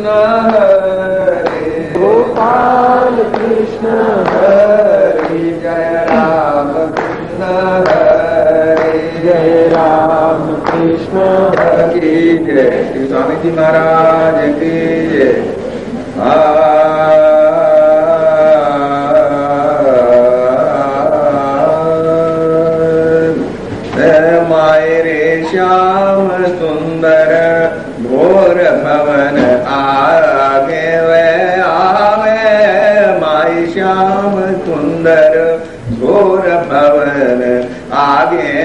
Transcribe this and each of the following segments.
कृष्ण हरे। गोपाल कृष्ण हरे। जय राम कृष्ण हरे। जय राम कृष्ण की जय। श्री स्वामी जी महाराज की जय।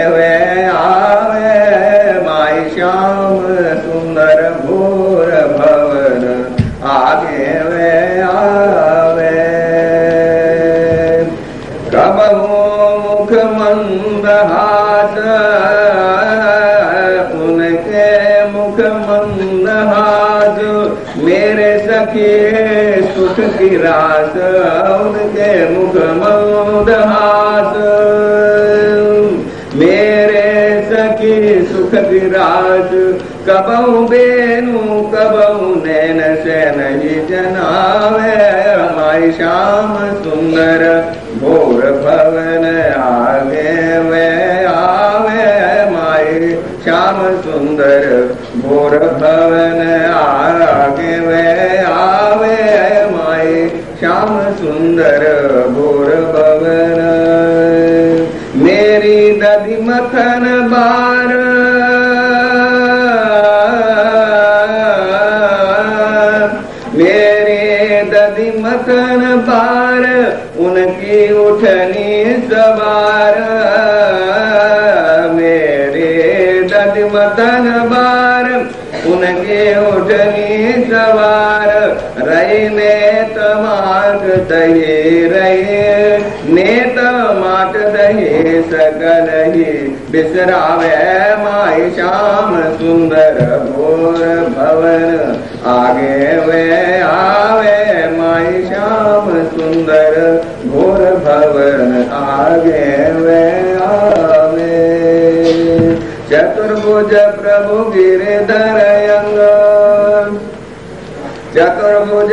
वे आवे माय श्याम, सुंदर घोर भवन, आगे वे आवे। कब मुख मंद हाथ, उनके मुख मंद हाथ, मेरे सखी सुख की रास उनके मुख मंद हाथ। सखी सुख की रास कबऊ बेनु कबऊ नैन से नहीं जनावे हमारी श्याम सुंदर भोर भवन आगे वे आवे। माई श्याम सुंदर भोर भवन आगे वे आवे। माई श्याम सुंदर भोर भवन। मेरी दधि मथन बार उनकी उठनी सवार मेरे मथन बार। उनके उठनी सवार रही नेत माट दही रही। नेत माट दही सकल ही बिसरावे माई श्याम सुंदर भोर भवन। आगे वे आवे भोर भवन आगे वे आवे। चतुर्भुज प्रभु गिरिधर अंग चतुर्भुज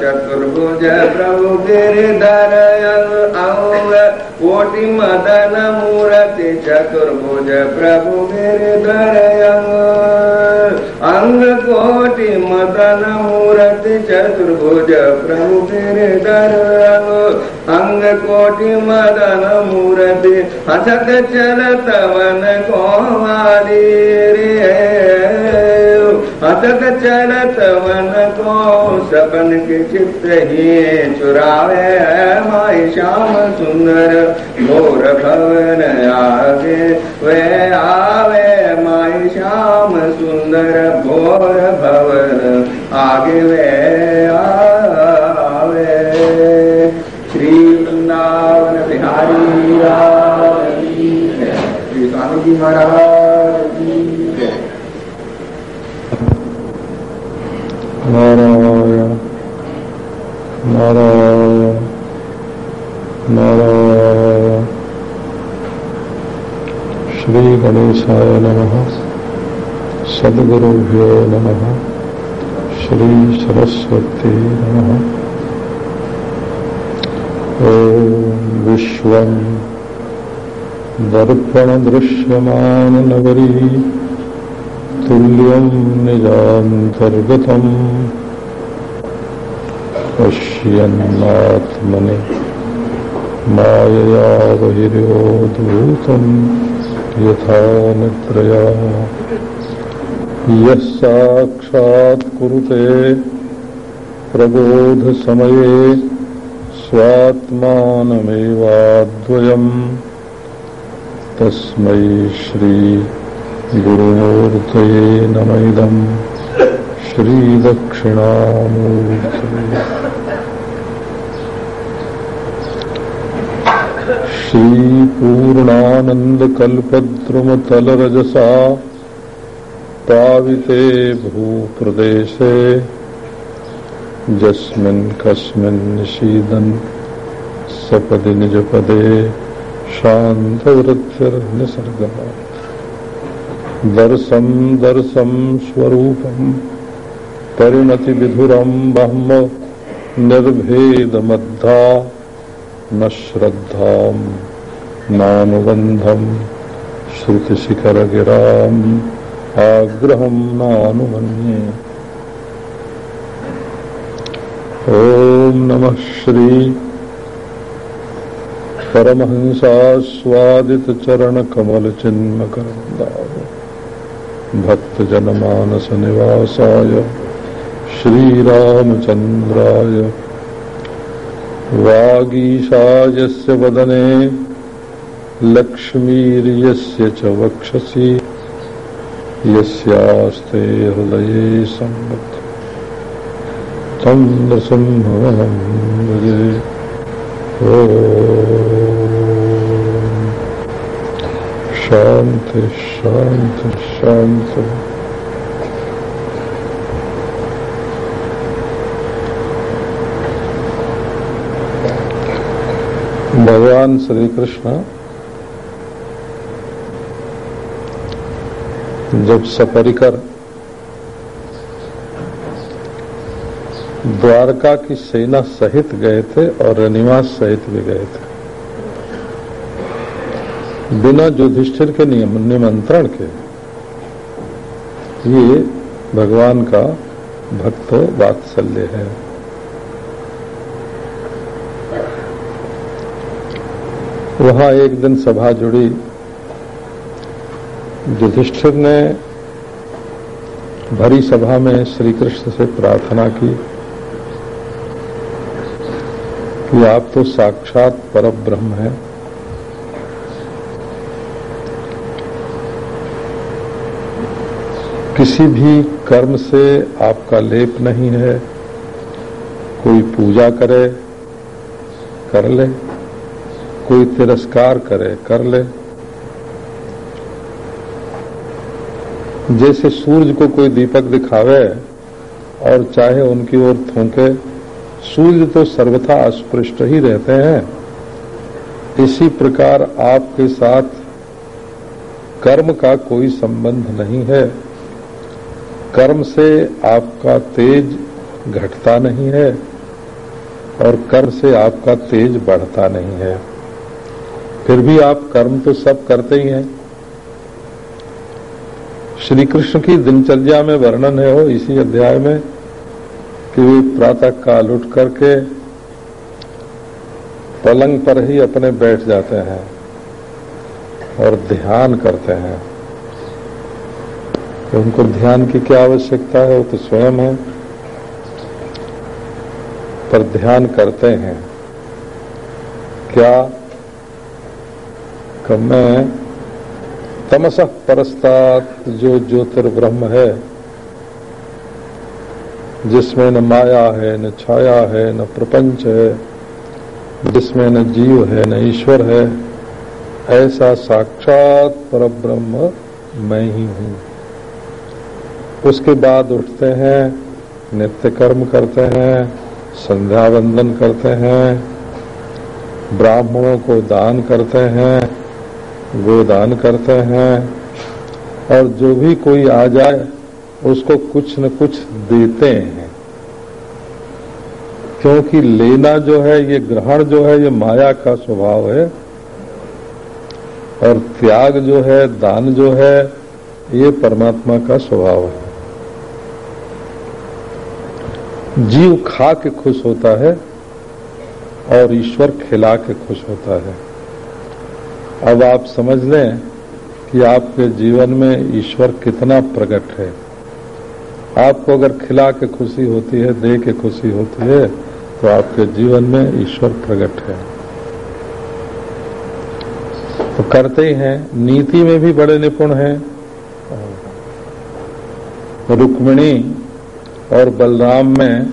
चतुर्भुज प्रभु गिरिधर अंग कोटि मदन मूर्ति। चतुर्भुज प्रभु गिरिधर चतुर्भुज प्रभु गिरिधर अंग कोटि मदन मूर्ति, हसत चलत वन कोमाली रे। हसत चलत वन को सपन के चित्र ही चुरावे, माई श्याम सुंदर भोर भवन आगे वे आवे, माई श्याम सुंदर भोर भवन आगे वे आवे श्री वृंदावन बिहारी श्री स्वामी जी महाराज श्री गणेशाय नमः। सद्गुरुभ्यो नमः। श्री सरस्वती नमः। ॐ विश्वं दर्पणदृश्यमाननगरी तुल्यं निजान्तर्गतम्। पश्यन्नात्मनि मायया बहिर्योद्धूतम् यथा निद्रया। यः साक्षात् कुरुते प्रबोधसमये स्वात्मानमेवाद्वयम्। तस्मै श्री गुरुमूर्तये नम इदम् श्रीदक्षिणामूर्तये। श्रीपूर्णानन्दकल्पद्रुमतलरजसा पाविते भूप्रदेशे यस्मिन् कस्मिन् निषीदन्, सपदि निजपदे दर्शम दर्शम स्वरूपम परिणति विधुरम ब्रह्म निर्भेद मद्धा न श्रद्धा नानुबंधम श्रुतिशिखर गिराम आग्रहम नानुमन्ये ओम नमः श्री परमहंसास्वादित चरण कमल चिन्म करंदा भक्तजनमानसनिवासाय श्रीरामचन्द्राय वागीशायस्य वदने लक्ष्मीर्यस्य च वक्षसि। यस्यास्ते हृदये सम्मत् तं नृसिंहमहं भजे। ओ शांति शांति शांति भगवान श्री कृष्ण जब सपरिकर द्वारका की सेना सहित गए थे और रनिवास सहित भी गए थे। बिना युधिष्ठिर के नियम, निमंत्रण के, ये भगवान का भक्त वात्सल्य है। वहाँ एक दिन सभा जुड़ी। युधिष्ठिर ने भरी सभा में श्री कृष्ण से प्रार्थना की कि आप तो साक्षात पर ब्रह्म हैं। किसी भी कर्म से आपका लेप नहीं है। कोई पूजा करे, कर ले। कोई तिरस्कार करे, कर ले। जैसे सूरज को कोई दीपक दिखावे और चाहे उनकी ओर थूके सूर्य तो सर्वथा अस्पृष्ट ही रहते हैं। इसी प्रकार आपके साथ कर्म का कोई संबंध नहीं है। कर्म से आपका तेज घटता नहीं है और कर्म से आपका तेज बढ़ता नहीं है। फिर भी आप कर्म तो सब करते ही हैं। श्री कृष्ण की दिनचर्या में वर्णन है हो इसी अध्याय में, कि वे प्रातः काल उठ करके पलंग पर ही अपने बैठ जाते हैं और ध्यान करते हैं। तो उनको ध्यान की क्या आवश्यकता है, वो तो स्वयं है, पर ध्यान करते हैं। क्या? मैं तमस परस्तात जो ज्योतिर्ब्रह्म है, जिसमें न माया है, न छाया है, न प्रपंच है, जिसमें न जीव है, न ईश्वर है, ऐसा साक्षात पर ब्रह्म मैं ही हूँ। उसके बाद उठते हैं, नित्य कर्म करते हैं, संध्या वंदन करते हैं, ब्राह्मणों को दान करते हैं गोदान करते हैं और जो भी कोई आ जाए, उसको कुछ न कुछ देते हैं। क्योंकि लेना जो है, ये ग्रहण जो है, ये माया का स्वभाव है। और त्याग जो है, दान जो है, ये परमात्मा का स्वभाव है। जीव खा के खुश होता है और ईश्वर खिला के खुश होता है। अब आप समझ लें कि आपके जीवन में ईश्वर कितना प्रकट है। आपको अगर खिला के खुशी होती है, दे के खुशी होती है तो आपके जीवन में ईश्वर प्रकट है। तो करते ही हैं। नीति में भी बड़े निपुण हैं। रुक्मिणी और बलराम में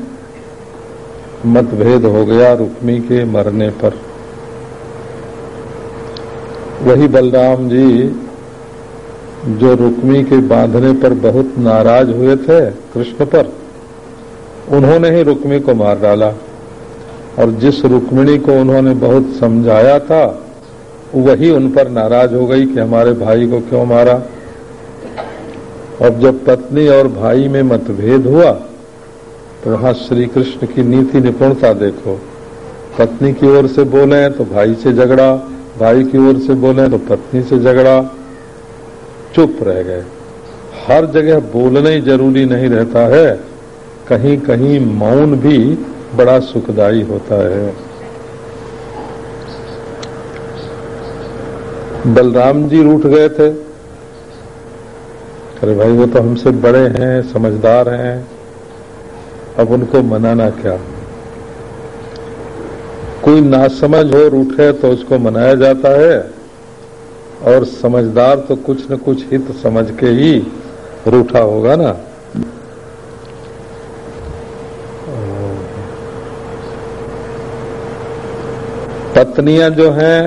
मतभेद हो गया रुक्मी के मरने पर। वही बलराम जी, जो रुक्मी के बांधने पर बहुत नाराज़ हुए थे कृष्ण पर, उन्होंने ही रुक्मी को मार डाला। और जिस रुक्मिणी को उन्होंने बहुत समझाया था, वही उन पर नाराज़ हो गई कि हमारे भाई को क्यों मारा। अब जब पत्नी और भाई में मतभेद हुआ तो वहाँ श्री कृष्ण की नीति निपुणता देखो। पत्नी की ओर से बोले तो भाई से झगड़ा। भाई की ओर से बोले तो पत्नी से झगड़ा, चुप रह गए। हर जगह बोलना ही ज़रूरी नहीं रहता है। कहीं कहीं मौन भी बड़ा सुखदायी होता है। बलराम जी रूठ गए थे। अरे भाई, वो तो हमसे बड़े हैं, समझदार हैं। अब उनको मनाना क्या? कोई नासमझ हो रूठे तो उसको मनाया जाता है। और समझदार तो कुछ न कुछ हित समझ के ही रूठा होगा ना। पत्नियाँ जो हैं,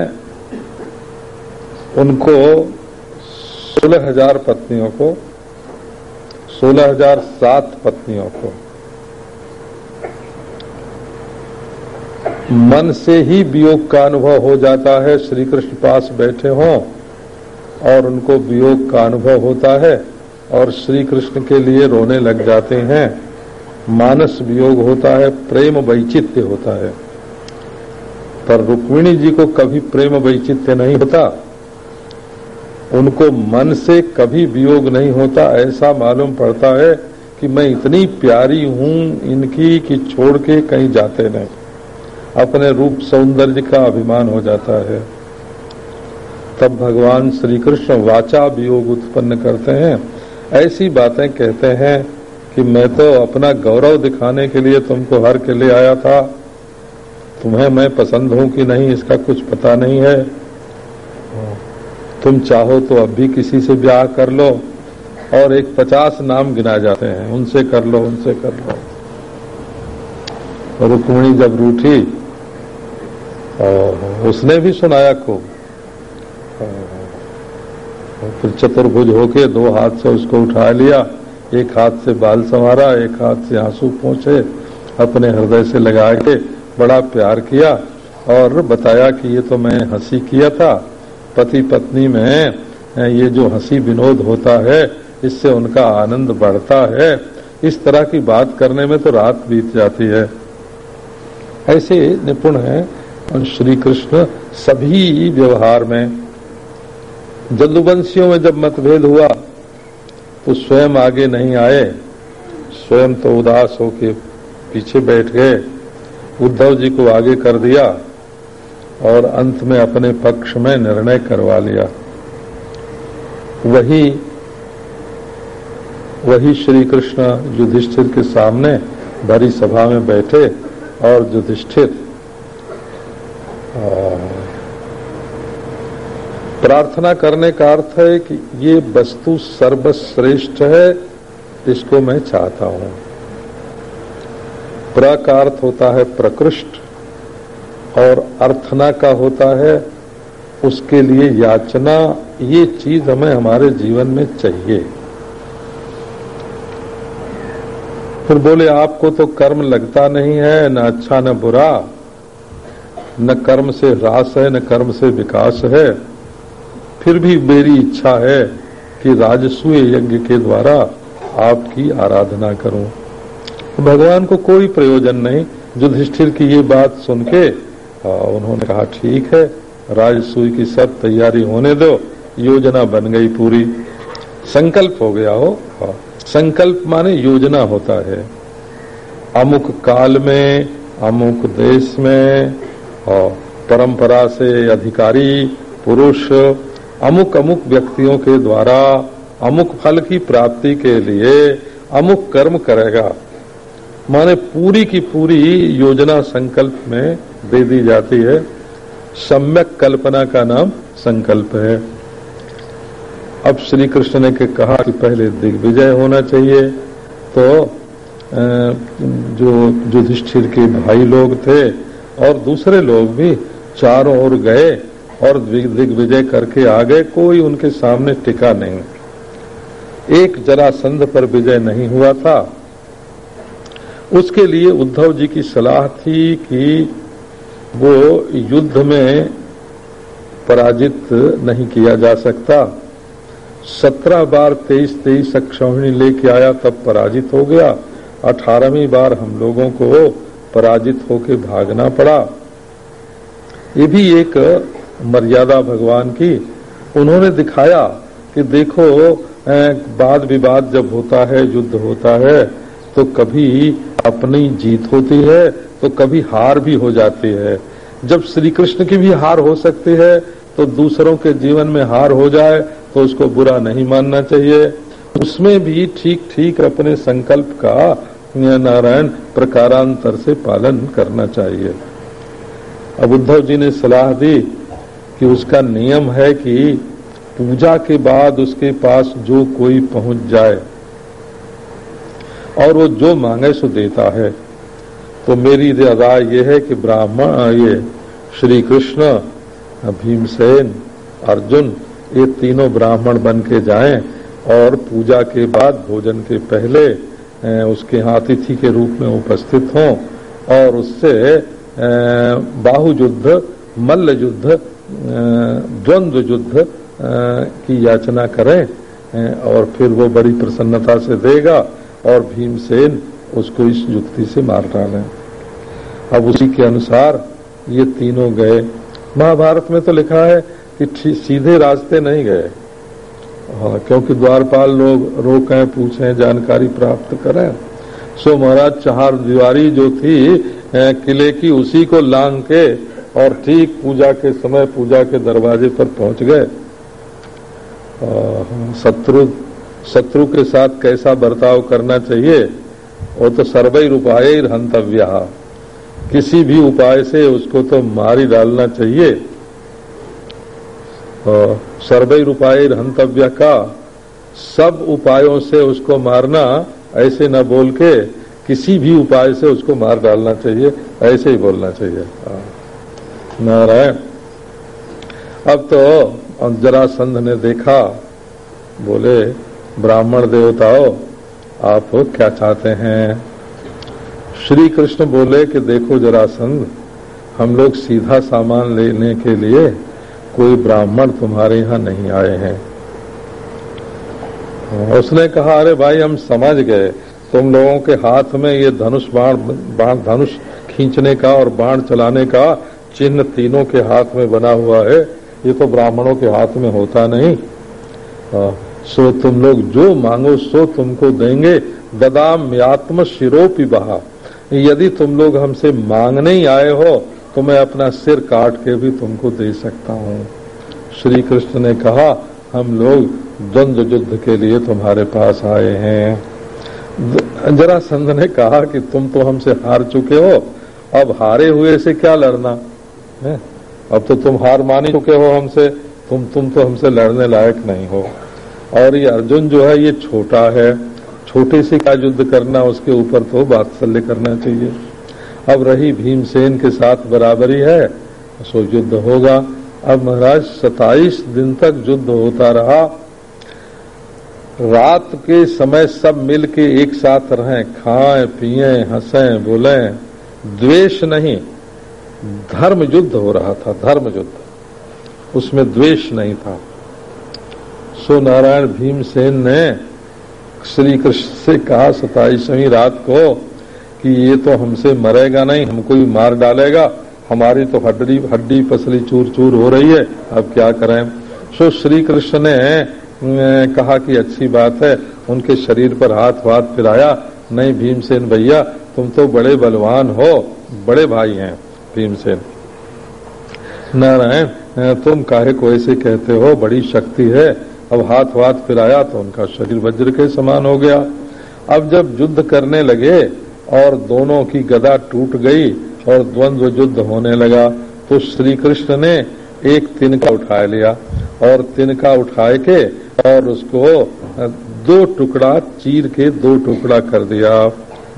उनको सोलह हज़ार पत्नियों को, सोलह हज़ार सात पत्नियों को मन से ही वियोग का अनुभव हो जाता है। श्री कृष्ण पास बैठे हों और उनको वियोग का अनुभव होता है और श्री कृष्ण के लिए रोने लग जाते हैं। मानस वियोग होता है, प्रेम वैचित्य होता है। पर रुक्मिणी जी को कभी प्रेम वैचित्य नहीं होता। उनको मन से कभी वियोग नहीं होता। ऐसा मालूम पड़ता है कि मैं इतनी प्यारी हूँ, इनकी कि छोड़ के कहीं जाते नहीं। अपने रूप सौंदर्य का अभिमान हो जाता है। तब भगवान श्री कृष्ण वाचा वियोग उत्पन्न करते हैं। ऐसी बातें कहते हैं कि मैं तो अपना गौरव दिखाने के लिए तुमको हर के लिए आया था। तुम्हें मैं पसंद हूँ कि नहीं, इसका कुछ पता नहीं है। तुम चाहो तो अब भी किसी से ब्याह कर लो और एक पचास नाम गिना जाते हैं। उनसे कर लो, उनसे कर लो। रुक्मिणी जब रूठी उसने भी सुनाया खूब। फिर चतुर्भुज होके दो हाथ से उसको उठा लिया। एक हाथ से बाल संवारा, एक हाथ से आँसू पहुँचे अपने हृदय से लगा के बड़ा प्यार किया और बताया कि ये तो मैं हँसी किया था। पति पत्नी में ये जो हँसी विनोद होता है, इससे उनका आनंद बढ़ता है। इस तरह की बात करने में तो रात बीत जाती है। ऐसे निपुण है और श्री कृष्ण सभी व्यवहार में जदुवंशियों में जब मतभेद हुआ तो स्वयं आगे नहीं आए। स्वयं तो उदास होके पीछे बैठ गए। उद्धव जी को आगे कर दिया और अंत में अपने पक्ष में निर्णय करवा लिया। वही वही श्री कृष्ण युधिष्ठिर के सामने भरी सभा में बैठे और युधिष्ठिर प्रार्थना करने का अर्थ है कि ये वस्तु सर्वश्रेष्ठ है, इसको मैं चाहता हूँ। प्र का अर्थ होता है प्रकृष्ट, और अर्थना का होता है उसके लिए याचना, ये चीज़ हमें हमारे जीवन में चाहिए। फिर बोले, आपको तो कर्म लगता नहीं है, न अच्छा न बुरा। न कर्म से ह्रास है, न कर्म से विकास है। फिर भी मेरी इच्छा है कि राजसूय यज्ञ के द्वारा आपकी आराधना करूँ। भगवान को कोई प्रयोजन नहीं। युधिष्ठिर की ये बात सुन के उन्होंने कहा, ठीक है, राजसूय की सब तैयारी होने दो। योजना बन गई पूरी। संकल्प हो गया हो। संकल्प माने योजना होता है। अमुक काल में, अमुक देश में परंपरा से अधिकारी, पुरुष अमुक अमुक व्यक्तियों के द्वारा अमुक फल की प्राप्ति के लिए अमुक कर्म करेगा। माने पूरी की पूरी योजना संकल्प में दे दी जाती है। सम्यक कल्पना का नाम संकल्प है। अब श्री कृष्ण ने के कहा कि पहले दिग्विजय होना चाहिए। तो जो युधिष्ठिर के भाई लोग थे और दूसरे लोग भी चारों ओर गए। और दिग्विजय करके आ गए कोई उनके सामने टिका नहीं। एक जरासंध पर विजय नहीं हुआ था। उसके लिए उद्धव जी की सलाह थी कि वो युद्ध में पराजित नहीं किया जा सकता। सत्रह बार तेईस तेईस अक्षौहिणी लेके आया, तब पराजित हो गया। अठारहवीं बार हम लोगों को पराजित होके भागना पड़ा। ये भी एक मर्यादा भगवान की, उन्होंने दिखाया कि देखो वाद विवाद जब होता है, युद्ध होता है तो कभी अपनी जीत होती है तो कभी हार भी हो जाती है। जब श्री कृष्ण की भी हार हो सकती है तो दूसरों के जीवन में हार हो जाए तो उसको बुरा नहीं मानना चाहिए। उसमें भी ठीक ठीक अपने संकल्प का नारायण, प्रकारांतर से पालन करना चाहिए। अब उद्धव जी ने सलाह दी कि उसका नियम है कि पूजा के बाद उसके पास जो कोई पहुँच जाए और वो जो मांगे सो देता है। तो मेरी राय यह है कि ब्राह्मण, ये श्री कृष्ण, भीमसेन, अर्जुन, ये तीनों ब्राह्मण बन के जाएँ और पूजा के बाद, भोजन के पहले उसके यहाँ अतिथि के रूप में उपस्थित हों और उससे बाहु युद्ध मल्ल युद्ध द्वंद्व युद्ध की याचना करें और फिर वो बड़ी प्रसन्नता से देगा, और भीमसेन उसको इस युक्ति से मार डालें। अब उसी के अनुसार ये तीनों गए। महाभारत में तो लिखा है कि सीधे रास्ते नहीं गए। क्योंकि द्वारपाल लोग रोकें, पूछें, जानकारी प्राप्त करें। सो महाराज, चार दीवारी जो थी किले की उसी को लांग के और ठीक पूजा के समय पूजा के दरवाजे पर पहुँच गए। शत्रु शत्रु के साथ कैसा बर्ताव करना चाहिए? वो तो सर्वई उपाय हंतव्य। किसी भी उपाय से उसको तो मारी डालना चाहिए। सर्वई उपाय हंतव्य का? सब उपायों से उसको मारना, ऐसे न बोल के किसी भी उपाय से उसको मार डालना चाहिए, ऐसे ही बोलना चाहिए। नारायण। अब तो जरासंध ने देखा, बोले, ब्राह्मण देवताओं, आप क्या चाहते हैं? श्री कृष्ण बोले कि देखो जरासंध हम लोग सीधा सामान लेने के लिए कोई ब्राह्मण तुम्हारे यहाँ नहीं आए हैं। उसने कहा, अरे भाई, हम समझ गए, तुम लोगों के हाथ में ये धनुष बाण बाण धनुष खींचने का और बाण चलाने का चिन्ह तीनों के हाथ में बना हुआ है ये तो ब्राह्मणों के हाथ में होता नहीं। आ, सो तुम लोग जो मांगो सो तुमको देंगे। ददाम यात्म शिरोपी बहा। यदि तुम लोग हमसे मांगने ही आए हो तो मैं अपना सिर काट के भी तुमको दे सकता हूँ। श्री कृष्ण ने कहा हम लोग द्वंद्व युद्ध के लिए तुम्हारे पास आए हैं। जरा संध ने कहा कि तुम तो हमसे हार चुके हो अब हारे हुए से क्या लड़ना? है। अब तो तुम हार मान चुके हो हमसे, तुम तुम तो हमसे लड़ने लायक नहीं हो। और ये अर्जुन जो है, ये छोटा है। छोटे से का युद्ध करना, उसके ऊपर तो बात्सल्य करना चाहिए। अब रही भीमसेन के साथ बराबरी है, सो युद्ध होगा। अब महाराज सताइस दिन तक युद्ध होता रहा। रात के समय सब मिल के एक साथ रहें, खाएँ, पिए, हंसें, बोले। द्वेष नहीं धर्म युद्ध हो रहा था धर्म युद्ध उसमें द्वेष नहीं था। सो नारायण भीमसेन ने श्री कृष्ण से कहा सताईसवीं रात को, कि ये तो हमसे मरेगा नहीं हमको ही मार डालेगा, हमारी तो हड्डी हड्डी पसली चूर चूर हो रही है, अब क्या करें? सो श्री कृष्ण ने कहा कि अच्छी बात है, उनके शरीर पर हाथ हाथ फिराया नहीं भीमसेन भैया, तुम तो बड़े बलवान हो, बड़े भाई हैं। भीमसेन नारायण तुम काहे को ऐसे कहते हो? बड़ी शक्ति है। अब हाथ हाथ फिराया तो उनका शरीर वज्र के समान हो गया। अब जब युद्ध करने लगे और दोनों की गदा टूट गई और द्वंद्व युद्ध होने लगा तो श्री कृष्ण ने एक तिनका उठा लिया और तिनका उठाए के और उसको दो टुकड़ा चीर के दो टुकड़ा कर दिया।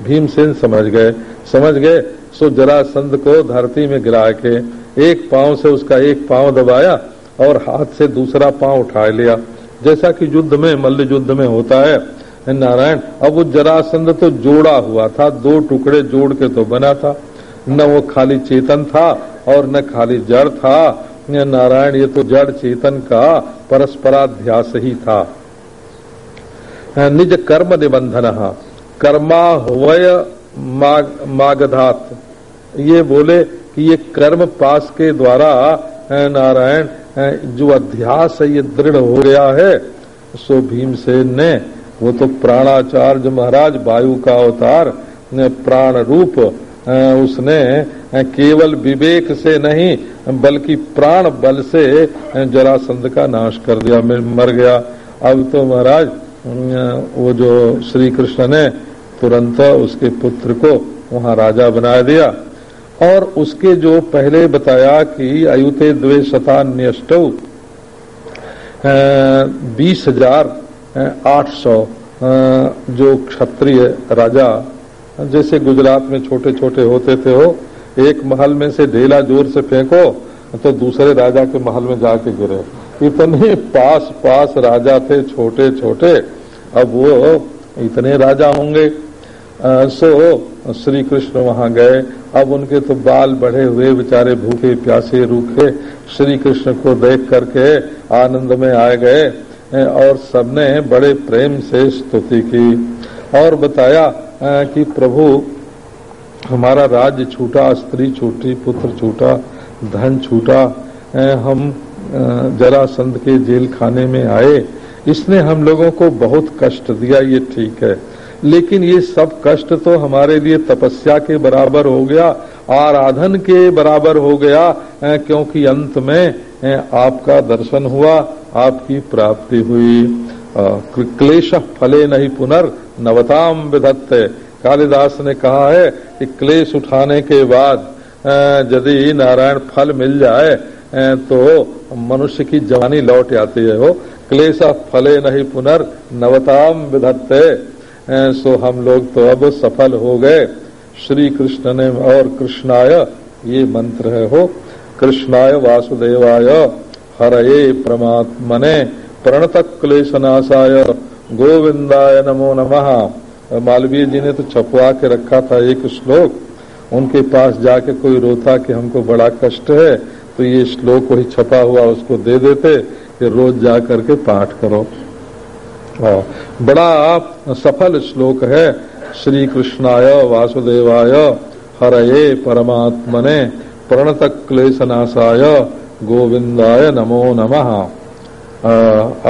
भीमसेन समझ गए। समझ गए सो जरासंध को धरती में गिरा के एक पाँव से उसका एक पाँव दबाया और हाथ से दूसरा पाँव उठा लिया। जैसा कि युद्ध में, मल्ल युद्ध में होता है नारायण, अब वो जरासंध तो जोड़ा हुआ था, दो टुकड़े जोड़ के तो बना था। न वो खाली चेतन था और न खाली जड़ था। नारायण, ये तो जड़ चेतन का परस्पराध्यास ही था। निज कर्म निबंधन, कर्मा हुवय मागधात। ये बोले कि ये कर्म पास के द्वारा नारायण जो अध्यास है, ये दृढ़ हो गया है, सो भीमसेन ने, वो तो प्राणाचार्य महाराज, वायु का अवतार प्राण रूप उसने केवल विवेक से नहीं, बल्कि प्राण बल से जरासंध का नाश कर दिया मर गया। अब तो महाराज वो जो श्री कृष्ण ने तुरंत उसके पुत्र को वहाँ राजा बना दिया और उसके जो पहले बताया कि अयुते द्वे शता शतान्यष्ट बीस हज़ार आठ सौ जो क्षत्रिय राजा, जैसे गुजरात में छोटे छोटे होते थे हो एक महल में से ढेला ज़ोर से फेंको तो दूसरे राजा के महल में जाके गिरे। इतने पास पास राजा थे छोटे छोटे अब वो इतने राजा होंगे। सो श्री कृष्ण वहाँ गए। अब उनके तो बाल बढ़े हुए, बेचारे भूखे, प्यासे, रूखे। श्री कृष्ण को देख करके आनंद में आ गए। और सबने बड़े प्रेम से स्तुति की और बताया कि प्रभु, हमारा राज्य छूटा, स्त्री छूटी, पुत्र छूटा, धन छूटा हम जरा जरासंध के जेल खाने में आए। इसने हम लोगों को बहुत कष्ट दिया, ये ठीक है। लेकिन ये सब कष्ट तो हमारे लिए तपस्या के बराबर हो गया, आराधन के बराबर हो गया क्योंकि अंत में आपका दर्शन हुआ, आपकी प्राप्ति हुई। क्लेश फले नहीं पुनर् नवताम विधत्ते। कालिदास ने कहा है कि क्लेश उठाने के बाद यदि नारायण फल मिल जाए तो मनुष्य की जवानी लौट आती है। हो, क्लेश फले नहीं पुनर् नवताम विधत्ते। सो हम लोग तो अब सफल हो गए। श्री कृष्ण ने और कृष्णाय, ये मंत्र है हो कृष्णाय वासुदेवाय, हरये परमात्मने प्रणत क्लेशनाशाय गोविंदाय नमो नमः। मालवीय जी ने तो छपवा के रखा था एक श्लोक। उनके पास जाके कोई रोता कि हमको बड़ा कष्ट है तो ये श्लोक वही छपा हुआ उसको दे देते कि रोज जा करके पाठ करो। बड़ा सफल श्लोक है। श्री कृष्णाय वासुदेवाय हर हरये परमात्मने, प्रणत क्लेशनाशाय, गोविंदाय नमो नमः।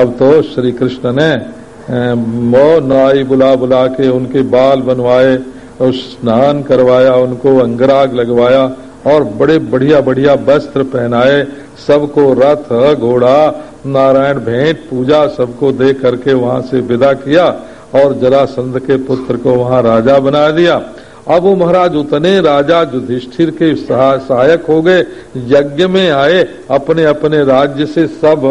अब तो श्री कृष्ण ने मो नाई बुला बुला के उनके बाल बनवाए और स्नान करवाया, उनको अंगराग लगवाया और बड़े बढ़िया बढ़िया वस्त्र पहनाए। सबको रथ, घोड़ा नारायण भेंट पूजा सबको दे करके वहाँ से विदा किया और जरासंध के पुत्र को वहाँ राजा बना दिया। अब वो महाराज उतने राजा युधिष्ठिर के सहायक हो गए, यज्ञ में आए अपने अपने राज्य से सब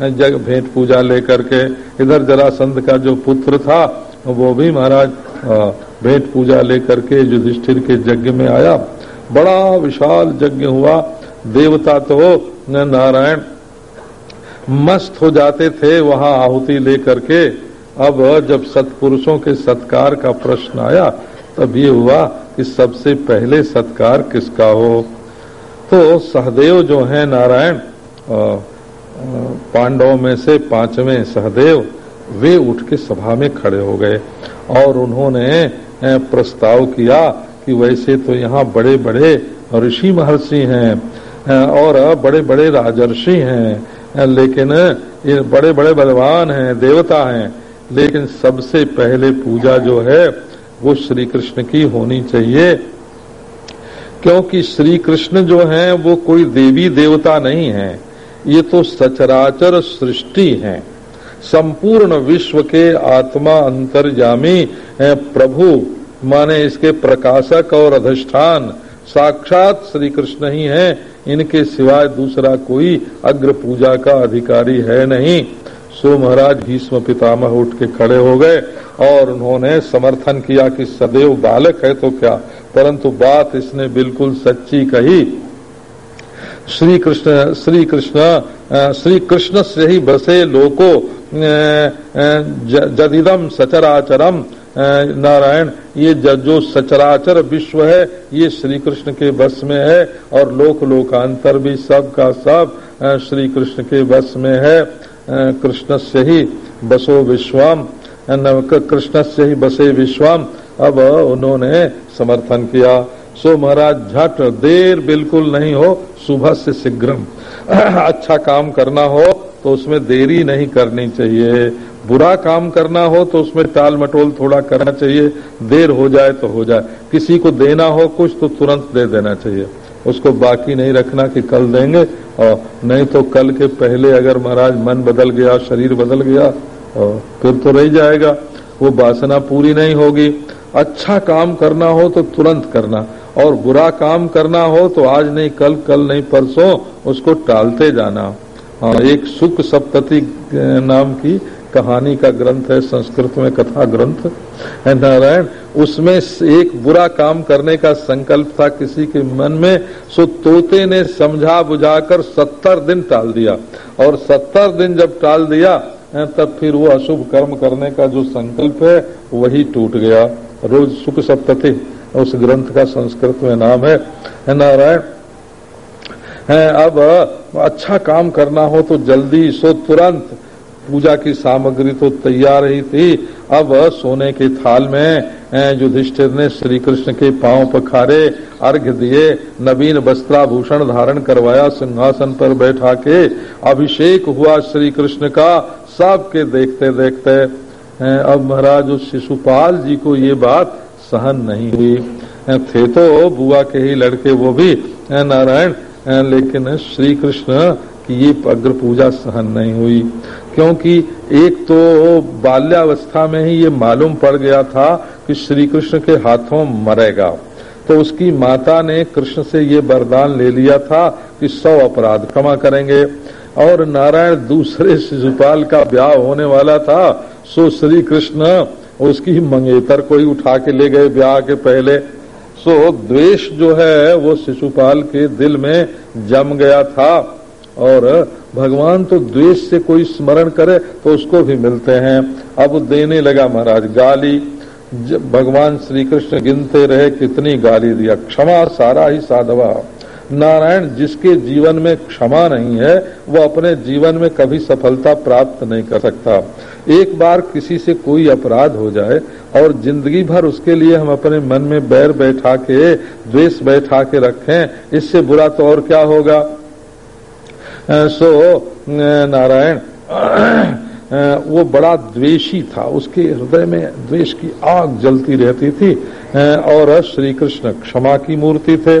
जग, भेंट पूजा लेकर के इधर जरासंध का जो पुत्र था, वो भी महाराज भेंट पूजा लेकर के युधिष्ठिर के यज्ञ में आया। बड़ा विशाल यज्ञ हुआ। देवता तो नारायण मस्त हो जाते थे वहाँ आहुति लेकर के। अब जब सत्पुरुषों के सत्कार का प्रश्न आया, तब ये हुआ कि सबसे पहले सत्कार किसका हो? तो सहदेव जो है नारायण पांडवों में से पाँचवें सहदेव, वे उठ के सभा में खड़े हो गए और उन्होंने प्रस्ताव किया कि वैसे तो यहाँ बड़े बड़े ऋषि महर्षि हैं और बड़े बड़े राजर्षि हैं। लेकिन ये बड़े बड़े बलवान हैं, देवता हैं। लेकिन सबसे पहले पूजा जो है, वो श्री कृष्ण की होनी चाहिए। क्योंकि श्री कृष्ण जो है, वो कोई देवी देवता नहीं है। ये तो सचराचर सृष्टि है। संपूर्ण विश्व के आत्मा अंतर्जामी प्रभु, माने इसके प्रकाशक और अधिष्ठान, साक्षात श्री कृष्ण ही है। इनके सिवाय दूसरा कोई अग्र पूजा का अधिकारी है नहीं। सो महाराज भीष्म पितामह उठ के खड़े हो गए और उन्होंने समर्थन किया कि सदैव बालक है तो क्या? परंतु बात इसने बिल्कुल सच्ची कही। श्री कृष्ण श्री कृष्ण श्री कृष्ण से ही बसे लोको जदिदम सचराचरम नारायण, ये जो सचराचर विश्व है, ये श्री कृष्ण के बस में है, और लोक लोकांतर भी सब का सब श्री कृष्ण के बस में है। कृष्ण से ही बसो विश्वाम कृष्ण से ही बसे विश्वाम। अब उन्होंने समर्थन किया। सो महाराज, झट, देर बिल्कुल नहीं हो सुबह से शीघ्र अच्छा काम करना हो तो उसमें देरी नहीं करनी चाहिए। बुरा काम करना हो तो उसमें टाल मटोल थोड़ा करना चाहिए। देर हो जाए तो हो जाए। किसी को देना हो कुछ तो तुरंत दे देना चाहिए। उसको बाकी नहीं रखना कि कल देंगे और नहीं तो कल के पहले अगर महाराज मन बदल गया, शरीर बदल गया, और फिर तो रह जाएगा। वो वासना पूरी नहीं होगी। अच्छा काम करना हो तो तुरंत करना। और बुरा काम करना हो तो आज नहीं कल कल नहीं परसों उसको टालते जाना। हाँ एक सुख सप्तति नाम की कहानी का ग्रंथ है, संस्कृत में कथा ग्रंथ है नारायण। उसमें एक बुरा काम करने का संकल्प था किसी के मन में, सो तोते ने समझा बुझाकर सत्तर दिन टाल दिया। और सत्तर दिन जब टाल दिया तब फिर वो अशुभ कर्म करने का जो संकल्प है, वही टूट गया। रोज सुख सप्तति, उस ग्रंथ का संस्कृत में नाम है नारायण? है, अब अच्छा काम करना हो तो जल्दी सो तुरंत पूजा की सामग्री तो तैयार ही थी। अब सोने के थाल में युधिष्ठिर ने श्री कृष्ण के पाँव पखारे, अर्घ दिए, नवीन वस्त्राभूषण धारण करवाया, सिंहासन पर बैठा के अभिषेक हुआ श्री कृष्ण का सबके देखते देखते अब महाराज, उस शिशुपाल जी को ये बात सहन नहीं हुई। थे तो बुआ के ही लड़के वो भी नारायण लेकिन श्री कृष्ण की ये अग्र पूजा सहन नहीं हुई, क्योंकि एक तो बाल्यावस्था में ही ये मालूम पड़ गया था कि श्री कृष्ण के हाथों मरेगा। तो उसकी माता ने कृष्ण से ये वरदान ले लिया था कि सौ अपराध क्षमा करेंगे। और नारायण दूसरे शिशुपाल का ब्याह होने वाला था, सो श्री कृष्ण उसकी मंगेतर को ही उठा के ले गए ब्याह के पहले। सो द्वेष जो है वो शिशुपाल के दिल में जम गया था। और भगवान तो द्वेष से कोई स्मरण करे तो उसको भी मिलते हैं। अब देने लगा महाराज गाली। भगवान श्री कृष्ण गिनते रहे, कितनी गाली दिया। क्षमा सारा ही साधवा। नारायण जिसके जीवन में क्षमा नहीं है वो अपने जीवन में कभी सफलता प्राप्त नहीं कर सकता। एक बार किसी से कोई अपराध हो जाए और ज़िंदगी भर उसके लिए हम अपने मन में बैर बैठा के, द्वेष बैठा के रखें, इससे बुरा तो और क्या होगा? सो नारायण वो बड़ा द्वेषी था। उसके हृदय में द्वेष की आग जलती रहती थी और श्री कृष्ण क्षमा की मूर्ति थे।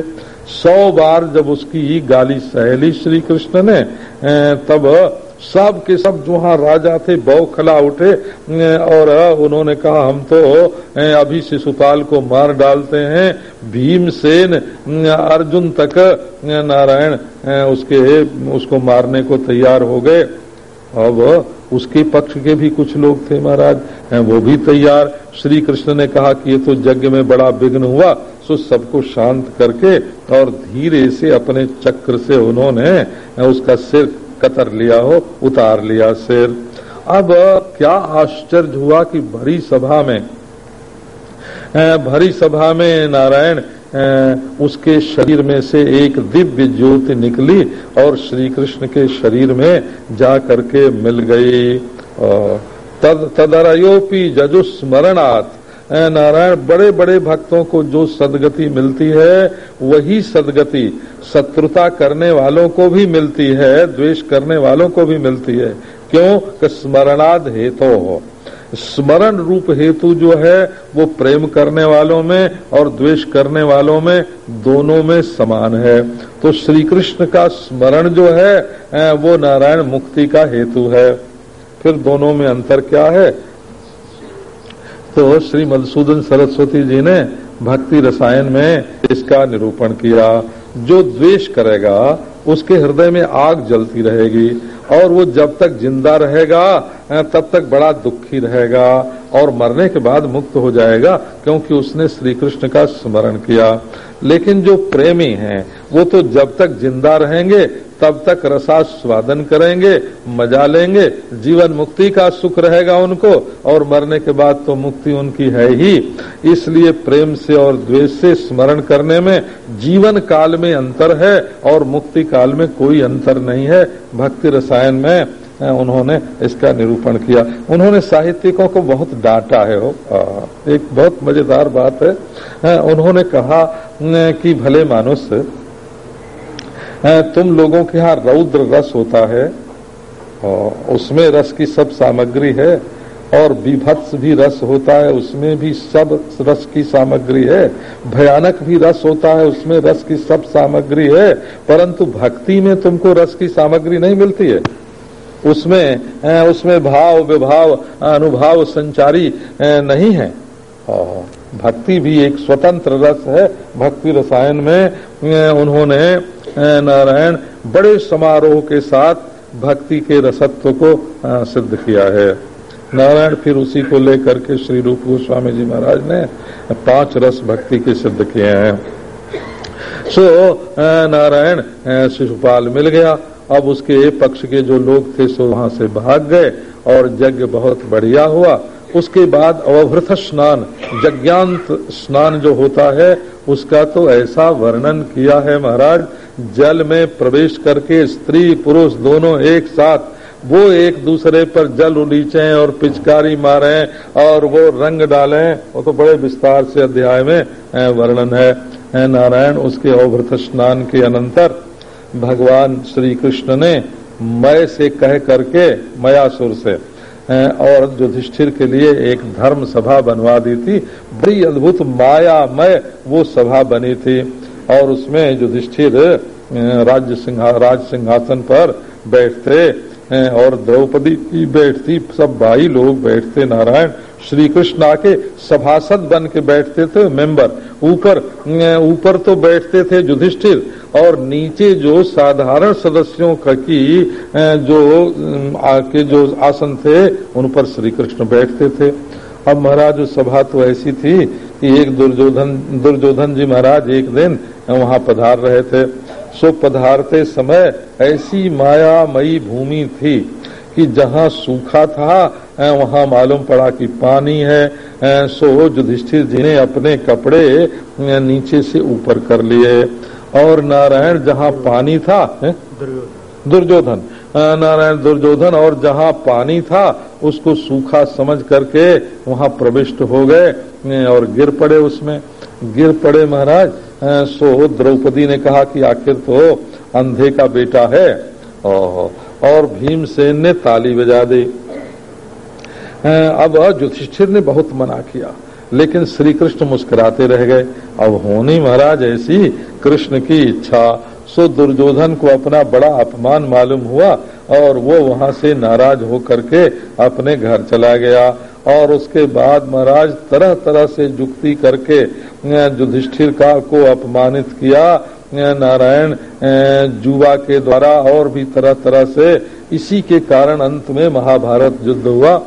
सौ बार जब उसकी गाली सहेली श्री कृष्ण ने तब सब के सब जो वहाँ राजा थे बहु खला उठे, और उन्होंने कहा, हम तो अभी शिशुपाल को मार डालते हैं। भीमसेन, अर्जुन तक, नारायण उसके, उसको मारने को तैयार हो गए। अब उसके पक्ष के भी कुछ लोग थे महाराज वो भी तैयार। श्री कृष्ण ने कहा कि ये तो यज्ञ में बड़ा विघ्न हुआ, सो सबको शांत करके और धीरे से अपने चक्र से उन्होंने उसका सिर कतर लिया हो, उतार लिया सिर अब क्या आश्चर्य हुआ कि भरी सभा में भरी सभा में नारायण उसके शरीर में से एक दिव्य ज्योति निकली और श्री कृष्ण के शरीर में जा करके मिल गई। तद, तदरयोपी जजुस्मरणात्। नारायण बड़े बड़े भक्तों को जो सदगति मिलती है, वही सदगति शत्रुता करने वालों को भी मिलती है, द्वेष करने वालों को भी मिलती है। क्यों? स्मरणाद हेतु हो। स्मरण रूप हेतु जो है, वो प्रेम करने वालों में और द्वेष करने वालों में दोनों में समान है। तो श्री कृष्ण का स्मरण जो है वो नारायण मुक्ति का हेतु है। फिर दोनों में अंतर क्या है? तो श्री मधुसूदन सरस्वती जी ने भक्ति रसायन में इसका निरूपण किया। जो द्वेष करेगा, उसके हृदय में आग जलती रहेगी और वो जब तक ज़िंदा रहेगा तब तक बड़ा दुखी रहेगा और मरने के बाद मुक्त हो जाएगा क्योंकि उसने श्री कृष्ण का स्मरण किया। लेकिन जो प्रेमी हैं वो तो जब तक ज़िंदा रहेंगे, तब तक रसास्वादन करेंगे, मज़ा लेंगे, जीवन मुक्ति का सुख रहेगा उनको, और मरने के बाद तो मुक्ति उनकी है ही। इसलिए प्रेम से और द्वेष से स्मरण करने में जीवन काल में अंतर है, और मुक्ति काल में कोई अंतर नहीं है। भक्ति रसायन में उन्होंने इसका निरूपण किया। उन्होंने साहित्यिकों को बहुत डांटा है वो एक बहुत मज़ेदार बात है। उन्होंने कहा कि भले मानुष तुम लोगों के यहाँ रौद्र रस होता है उसमें रस की सब सामग्री है, और विभत्स भी रस होता है, उसमें भी सब रस की सामग्री है, भयानक भी रस होता है, उसमें रस की सब सामग्री है, परंतु भक्ति में तुमको रस की सामग्री नहीं मिलती है। उसमें उसमें भाव, विभाव, अनुभाव, संचारी नहीं है। भक्ति भी एक स्वतंत्र रस है, भक्ति रसायन में उन्होंने नारायण, बड़े समारोह के साथ भक्ति के रसत्व को सिद्ध किया है। नारायण फिर उसी को लेकर के श्री रूप गोस्वामी जी महाराज ने पाँच रस भक्ति के सिद्ध किए हैं। सो नारायण शिशुपाल मिल गया। अब उसके पक्ष के जो लोग थे सो वहाँ से भाग गए और यज्ञ बहुत बढ़िया हुआ। उसके बाद अवभृत स्नान, यज्ञांत स्नान जो होता है उसका तो ऐसा वर्णन किया है महाराज, जल में प्रवेश करके स्त्री पुरुष दोनों एक साथ, वो एक दूसरे पर जल उलीचे और पिचकारी मारे और वो रंग डालें। वो तो बड़े विस्तार से अध्याय में वर्णन है। नारायण, उसके अवभृत स्नान के अनंतर भगवान श्री कृष्ण ने मय से कह करके मयासुर से और युधिष्ठिर के लिए एक धर्म सभा बनवा दी थी। बड़ी अद्भुत मायामय वो सभा बनी थी। और उसमें युधिष्ठिर राज्य सिंहा, राज सिंहासन पर बैठते और द्रौपदी की बैठती, सब भाई लोग बैठते, नारायण। श्री कृष्ण आके सभासद बन के बैठते थे, मेंबर। ऊपर ऊपर तो बैठते थे युधिष्ठिर, और नीचे जो साधारण सदस्यों का की जो आके जो आसन थे, उन पर श्री कृष्ण बैठते थे। अब महाराज, सभा तो ऐसी थी कि एक दुर्योधन दुर्योधन जी महाराज एक दिन वहाँ पधार रहे थे। सो पधारते समय ऐसी मायामयी भूमि थी कि जहाँ सूखा था वहाँ मालूम पड़ा कि पानी है सो युधिष्ठिर जी ने अपने कपड़े नीचे से ऊपर कर लिए। और नारायण जहाँ पानी था दुर्योधन। नारायण दुर्योधन और जहाँ पानी था उसको सूखा समझ करके वहाँ प्रविष्ट हो गए और गिर पड़े उसमें। गिर पड़े महाराज सो द्रौपदी ने कहा कि आखिर तो अंधे का बेटा है। और भीमसेन ने ताली बजा दी। अब युधिष्ठिर ने बहुत मना किया, लेकिन श्री कृष्ण मुस्कुराते रह गए। अब होनी महाराज, ऐसी कृष्ण की इच्छा। सो दुर्योधन को अपना बड़ा अपमान मालूम हुआ और वो वहाँ से नाराज़ होकर के अपने घर चला गया। और उसके बाद महाराज तरह तरह से जुक्ति करके युधिष्ठिर का को अपमानित किया। नारायण जुवा के द्वारा और भी तरह तरह से। इसी के कारण अंत में महाभारत युद्ध हुआ।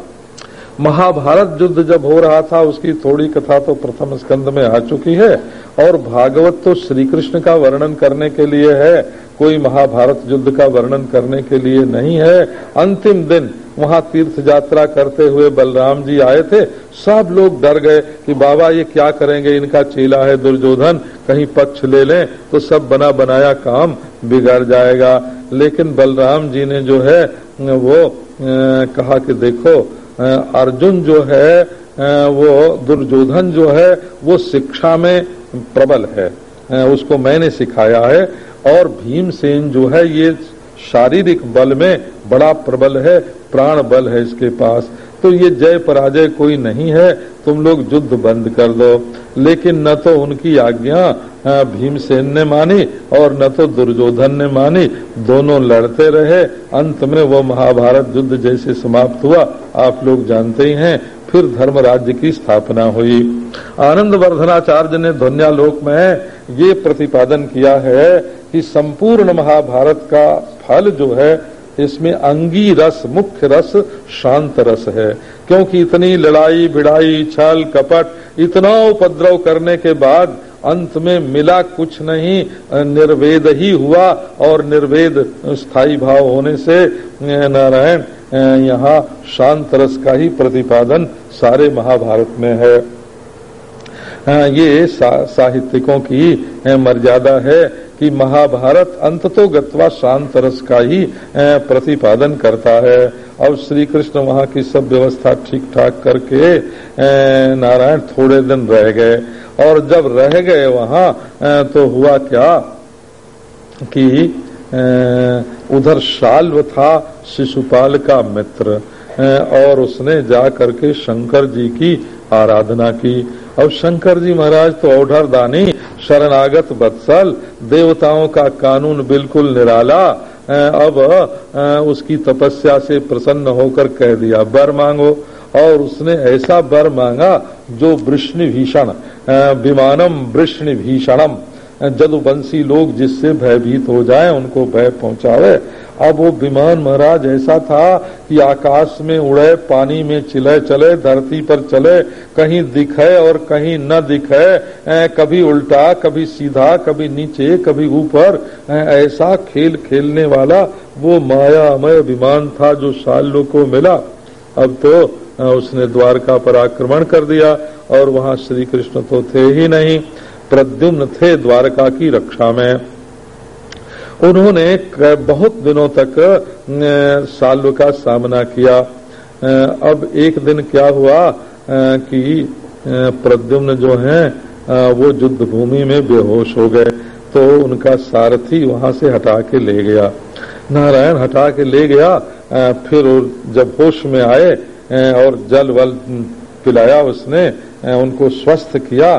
महाभारत युद्ध जब हो रहा था, उसकी थोड़ी कथा तो प्रथम स्कंद में आ चुकी है। और भागवत तो श्री कृष्ण का वर्णन करने के लिए है। कोई महाभारत युद्ध का वर्णन करने के लिए नहीं है। अंतिम दिन वहाँ तीर्थ यात्रा करते हुए बलराम जी आए थे। सब लोग डर गए कि बाबा ये क्या करेंगे? इनका चेला है दुर्योधन, कहीं पक्ष ले लें तो सब बना बनाया काम बिगड़ जाएगा। लेकिन बलराम जी ने जो है, वो कहा कि देखो अर्जुन जो है वो दुर्योधन जो है, वो शिक्षा में प्रबल है। उसको मैंने सिखाया है। और भीमसेन जो है, ये शारीरिक बल में बड़ा प्रबल है, प्राण बल है इसके पास। तो ये जय पराजय कोई नहीं है, तुम लोग युद्ध बंद कर दो। लेकिन न तो उनकी आज्ञा भीमसेन ने मानी और न तो दुर्योधन ने मानी। दोनों लड़ते रहे। अंत में वो महाभारत युद्ध जैसे समाप्त हुआ। आप लोग जानते ही हैं, फिर धर्म राज्य की स्थापना हुई। आनंद वर्धनाचार्य ने ध्वनियालोक में ये प्रतिपादन किया है कि संपूर्ण महाभारत का फल जो है इसमें अंगी रस मुख्य रस शांत रस है। क्योंकि इतनी लड़ाई भिड़ाई छल कपट इतना उपद्रव करने के बाद अंत में मिला कुछ नहीं निर्वेद ही हुआ और निर्वेद स्थायी भाव होने से नारायण यहाँ शांत रस का ही प्रतिपादन सारे महाभारत में है। ये सा, साहित्यिकों की मर्यादा है कि महाभारत अंत तो गत्वा शांत रस का ही प्रतिपादन करता है। अब श्री कृष्ण वहाँ की सब व्यवस्था ठीक ठाक करके नारायण थोड़े दिन रह गए। और जब रह गए वहाँ तो हुआ क्या कि उधर शाल्व था शिशुपाल का मित्र और उसने जा करके शंकर जी की आराधना की। अब शंकर जी महाराज तो औढ़र दानी, शरणागत बत्सल, देवताओं का कानून बिल्कुल निराला अब उसकी तपस्या से प्रसन्न होकर कह दिया, बर मांगो। और उसने ऐसा बर मांगा जो वृष्णि भीषण विमानम वृष्णि भीषणम जदुवंशी लोग जिससे भयभीत हो जाए, उनको भय पहुंचावे। अब वो विमान महाराज ऐसा था कि आकाश में उड़े, पानी में चिले चले, धरती पर चले, कहीं दिखे और कहीं न दिखे। कभी उल्टा, कभी सीधा, कभी नीचे, कभी ऊपर। ऐसा खेल खेलने वाला वो मायामय विमान था जो सालों को मिला। अब तो उसने द्वारका पर आक्रमण कर दिया और वहाँ श्री कृष्ण तो थे ही नहीं। प्रद्युम्न थे द्वारका की रक्षा में। उन्होंने बहुत दिनों तक साल्व का सामना किया। अब एक दिन क्या हुआ कि प्रद्युम्न जो है वो युद्ध भूमि में बेहोश हो गए। तो उनका सारथी वहाँ से हटा के ले गया। नारायण हटा के ले गया फिर जब होश में आए और जल वल पिलाया उसने उनको स्वस्थ किया